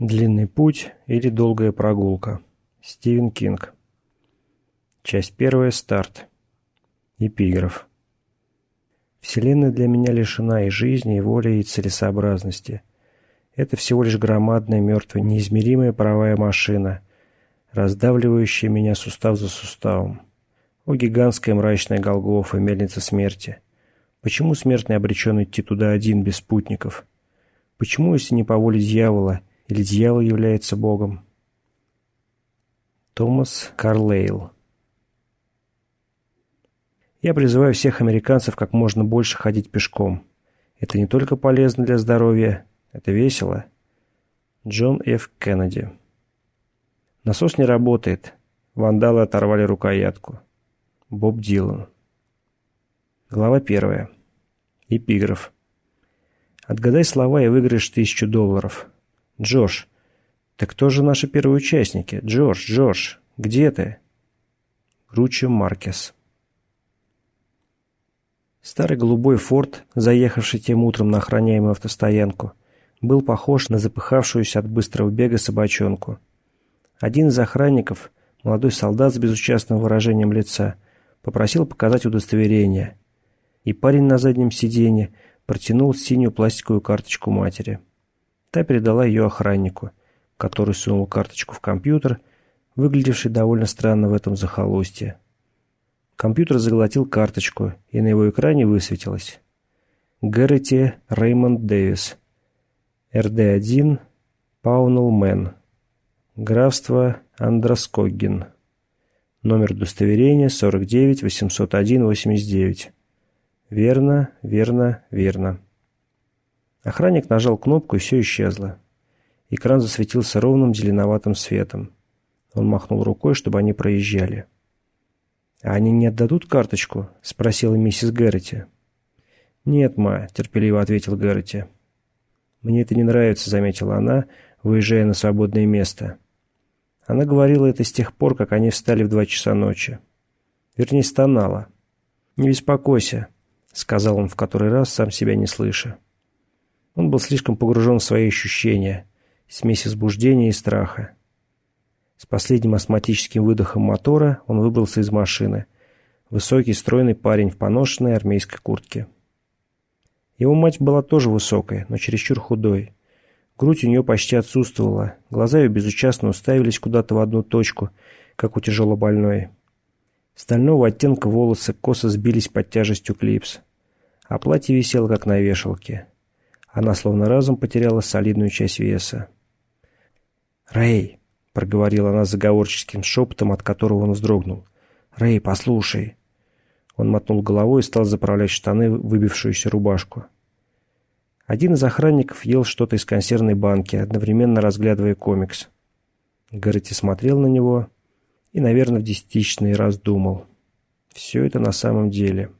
Длинный путь или долгая прогулка. Стивен Кинг. Часть первая. Старт. Эпиграф. Вселенная для меня лишена и жизни, и воли, и целесообразности. Это всего лишь громадная, мертвая, неизмеримая паровая машина, раздавливающая меня сустав за суставом. О, гигантская мрачная Голгофа, мельница смерти! Почему смертный обречен идти туда один, без спутников? Почему, если не по воле дьявола, или дьявол является Богом? Томас Карлейл Я призываю всех американцев как можно больше ходить пешком. Это не только полезно для здоровья, это весело. Джон Ф. Кеннеди Насос не работает. Вандалы оторвали рукоятку. Боб Дилан Глава первая. Эпиграф. Отгадай слова и выиграешь тысячу долларов. Джош. Так кто же наши первые участники? Джош, Джош, где ты? Гручо Маркес. Старый голубой форт, заехавший тем утром на охраняемую автостоянку, был похож на запыхавшуюся от быстрого бега собачонку. Один из охранников, молодой солдат с безучастным выражением лица, попросил показать удостоверение, и парень на заднем сиденье протянул синюю пластиковую карточку матери. Та передала ее охраннику, который сунул карточку в компьютер, выглядевший довольно странно в этом захолустье. Компьютер заглотил карточку, и на его экране высветилось. Гэрроти Реймонд Дэвис. РД-1 Паунелл Мэн. Графство Андроскогген. Номер удостоверения 49 801 89. Верно, верно, верно. Охранник нажал кнопку, и все исчезло. Экран засветился ровным зеленоватым светом. Он махнул рукой, чтобы они проезжали. «А они не отдадут карточку?» — спросила миссис Гэрроти. «Нет, ма», — терпеливо ответил Гэрроти. «Мне это не нравится», — заметила она, выезжая на свободное место. Она говорила это с тех пор, как они встали в два часа ночи. Вернее, стонала. «Не беспокойся», — сказал он в который раз, сам себя не слыша. Он был слишком погружен в свои ощущения, смесь возбуждения и страха. С последним астматическим выдохом мотора он выбрался из машины. Высокий, стройный парень в поношенной армейской куртке. Его мать была тоже высокой, но чересчур худой. Грудь у нее почти отсутствовала, глаза ее безучастно уставились куда-то в одну точку, как у тяжелобольной. Стального оттенка волосы косо сбились под тяжестью клипс, а платье висело, как на вешалке. Она словно разом потеряла солидную часть веса. «Рэй!» — проговорила она заговорческим шепотом, от которого он вздрогнул. «Рэй, послушай!» Он мотнул головой и стал заправлять штаны выбившуюся рубашку. Один из охранников ел что-то из консервной банки, одновременно разглядывая комикс. Гаррити смотрел на него и, наверное, в десятичный раз думал. Все это на самом деле.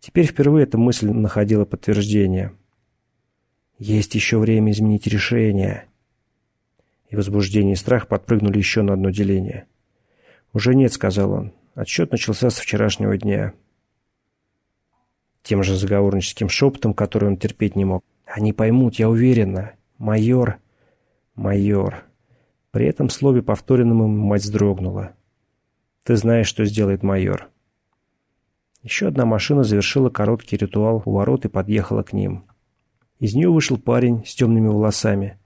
Теперь впервые эта мысль находила подтверждение — есть еще время изменить решение. И возбуждение и страх подпрыгнули еще на одно деление. «Уже нет», — сказал он. Отсчет начался с вчерашнего дня. Тем же заговорническим шепотом, который он терпеть не мог. «Они поймут, я уверена. Майор...» «Майор...» При этом слове, повторенном ему, мать вздрогнула. «Ты знаешь, что сделает майор». Еще одна машина завершила короткий ритуал у ворот и подъехала к ним. Из нее вышел парень с темными волосами.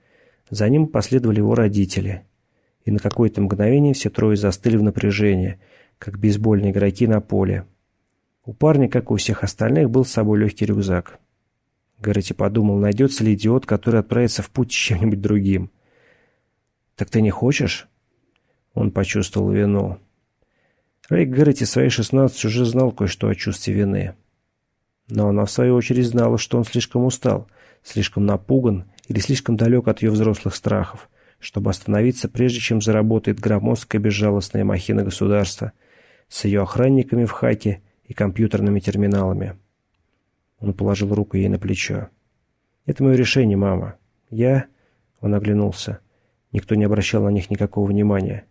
За ним последовали его родители. И на какое-то мгновение все трое застыли в напряжении, как бейсбольные игроки на поле. У парня, как и у всех остальных, был с собой легкий рюкзак. Гаррити подумал, найдется ли идиот, который отправится в путь с чем-нибудь другим. «Так ты не хочешь?» Он почувствовал вину. Рэй Гаррити свои шестнадцать уже знал кое-что о чувстве вины. Но она, в свою очередь, знала, что он слишком устал – слишком напуган или слишком далек от ее взрослых страхов, чтобы остановиться, прежде чем заработает громоздкая безжалостная махина государства с ее охранниками в хаке и компьютерными терминалами. Он положил руку ей на плечо. «Это мое решение, мама. Я...» Он оглянулся. Никто не обращал на них никакого внимания.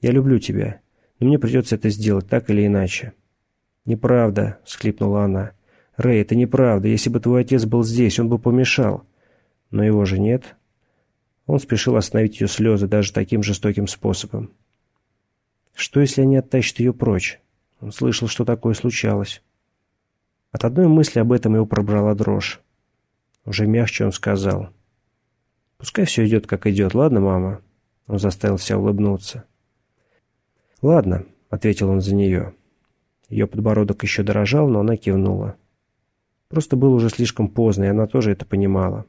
«Я люблю тебя, но мне придется это сделать так или иначе». «Неправда», — всхлипнула она. «Рэй, это неправда. Если бы твой отец был здесь, он бы помешал». «Но его же нет». Он спешил остановить ее слезы даже таким жестоким способом. Что, если они оттащат ее прочь? Он слышал, что такое случалось. От одной мысли об этом его пробрала дрожь. Уже мягче он сказал. «Пускай все идет, как идет, ладно, мама?» Он заставил себя улыбнуться. «Ладно», — ответил он за нее. Ее подбородок еще дрожал, но она кивнула. Просто было уже слишком поздно, и она тоже это понимала.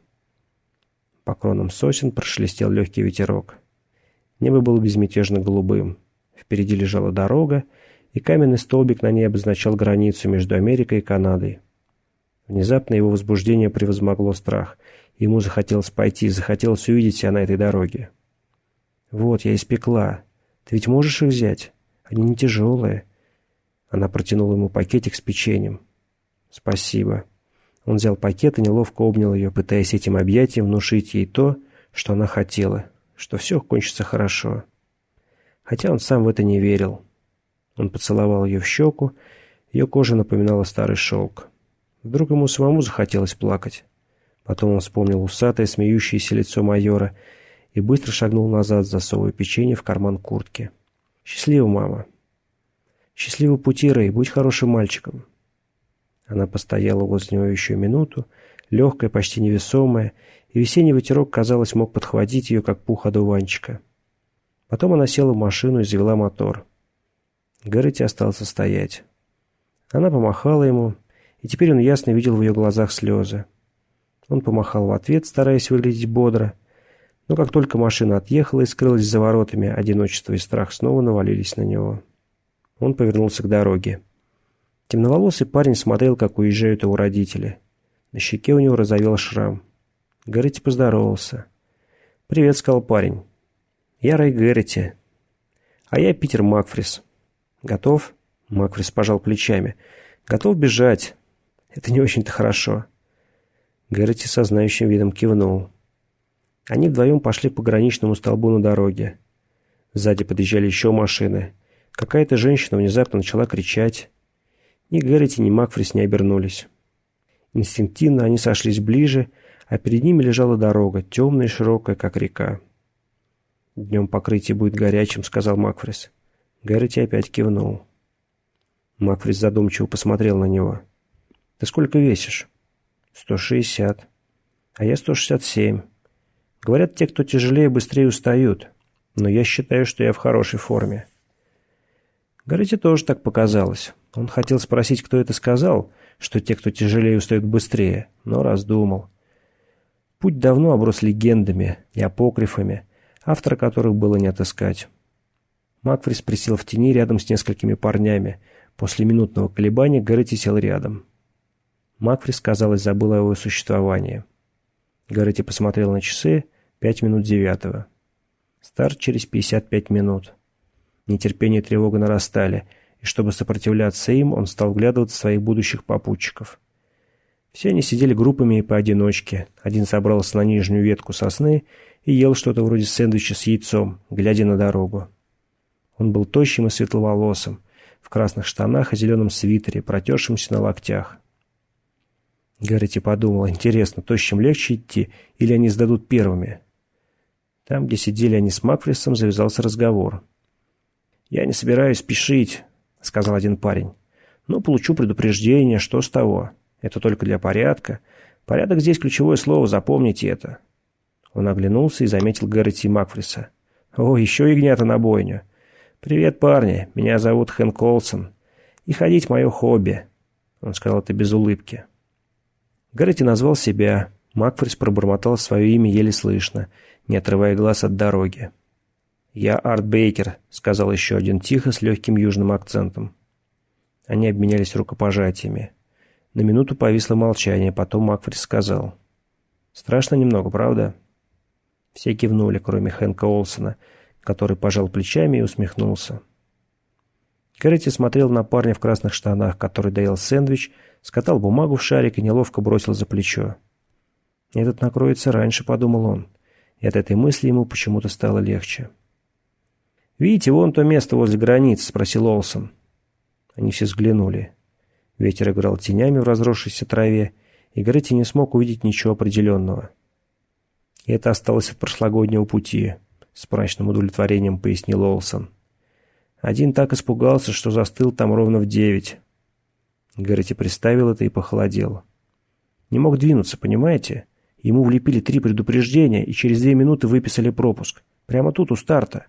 По кронам сосен прошелестел легкий ветерок. Небо было безмятежно голубым. Впереди лежала дорога, и каменный столбик на ней обозначал границу между Америкой и Канадой. Внезапно его возбуждение превозмогло страх. Ему захотелось пойти, захотелось увидеть себя на этой дороге. «Вот, я испекла. Ты ведь можешь их взять? Они не тяжелые». Она протянула ему пакетик с печеньем. «Спасибо». Он взял пакет и неловко обнял ее, пытаясь этим объятием внушить ей то, что она хотела, что все кончится хорошо. Хотя он сам в это не верил. Он поцеловал ее в щеку, ее кожа напоминала старый шелк. Вдруг ему самому захотелось плакать. Потом он вспомнил усатое, смеющееся лицо майора и быстро шагнул назад, засовывая печенье в карман куртки. «Счастливо, мама!» «Счастливо пути, Рэй, будь хорошим мальчиком!» Она постояла возле него еще минуту, легкая, почти невесомая, и весенний ветерок, казалось, мог подхватить ее, как пух одуванчика. Потом она села в машину и завела мотор. Гэрроти остался стоять. Она помахала ему, и теперь он ясно видел в ее глазах слезы. Он помахал в ответ, стараясь выглядеть бодро, но как только машина отъехала и скрылась за воротами, одиночество и страх снова навалились на него. Он повернулся к дороге. Темноволосый парень смотрел, как уезжают его родители. На щеке у него разовел шрам. Гэрроти поздоровался. «Привет», — сказал парень. «Я Рэй Гэрроти. А я Питер Макфрис. Готов?» Макфрис пожал плечами. «Готов бежать. Это не очень-то хорошо». Гэрроти со знающим видом кивнул. Они вдвоем пошли по граничному столбу на дороге. Сзади подъезжали еще машины. Какая-то женщина внезапно начала кричать. Ни Гэрроти, ни Макфрис не обернулись. Инстинктивно они сошлись ближе, а перед ними лежала дорога, темная и широкая, как река. «Днем покрытие будет горячим», — сказал Макфрис. Гэрроти опять кивнул. Макфрис задумчиво посмотрел на него. «Ты сколько весишь?» «Сто шестьдесят». «А я сто шестьдесят семь. Говорят, те, кто тяжелее, быстрее устают. Но я считаю, что я в хорошей форме». Гэрроти тоже так показалось. Он хотел спросить, кто это сказал, что те, кто тяжелее, устают быстрее, но раздумал. Путь давно оброс легендами и апокрифами, автора которых было не отыскать. Макфрис присел в тени рядом с несколькими парнями. После минутного колебания Гэрроти сел рядом. Макфрис, казалось, забыл о его существовании. Гэрроти посмотрел на часы. Пять минут девятого. Старт через пятьдесят пять минут. Нетерпение и тревога нарастали — и чтобы сопротивляться им, он стал вглядываться в своих будущих попутчиков. Все они сидели группами и поодиночке. Один собрался на нижнюю ветку сосны и ел что-то вроде сэндвича с яйцом, глядя на дорогу. Он был тощим и светловолосым, в красных штанах и зеленом свитере, протершемся на локтях. Гаррити подумал, интересно, тощим легче идти, или они сдадут первыми? Там, где сидели они с Макфрисом, завязался разговор. «Я не собираюсь спешить», — сказал один парень. «Ну, получу предупреждение, что с того? Это только для порядка. Порядок здесь ключевое слово, запомните это». Он оглянулся и заметил Гэрроти Макфриса. «О, еще ягнята на бойню. Привет, парни, меня зовут Хэн Колсон. И ходить мое хобби». Он сказал это без улыбки. Гэрроти назвал себя. Макфрис пробормотал свое имя еле слышно, не отрывая глаз от дороги. «Я Арт Бейкер», — сказал еще один тихо, с легким южным акцентом. Они обменялись рукопожатиями. На минуту повисло молчание, потом Макфрис сказал. «Страшно немного, правда?» Все кивнули, кроме Хэнка Олсона, который пожал плечами и усмехнулся. Кэррити смотрел на парня в красных штанах, который доел сэндвич, скатал бумагу в шарик и неловко бросил за плечо. «Этот накроется раньше», — подумал он, и от этой мысли ему почему-то стало легче. «Видите, вон то место возле границы?» — спросил Олсон. Они все взглянули. Ветер играл тенями в разросшейся траве, и Гретти не смог увидеть ничего определенного. И это осталось от прошлогоднего пути, с мрачным удовлетворением пояснил Олсон. Один так испугался, что застыл там ровно в девять. Гаррити представил это и похолодел. Не мог двинуться, понимаете? Ему влепили три предупреждения и через две минуты выписали пропуск. Прямо тут, у старта.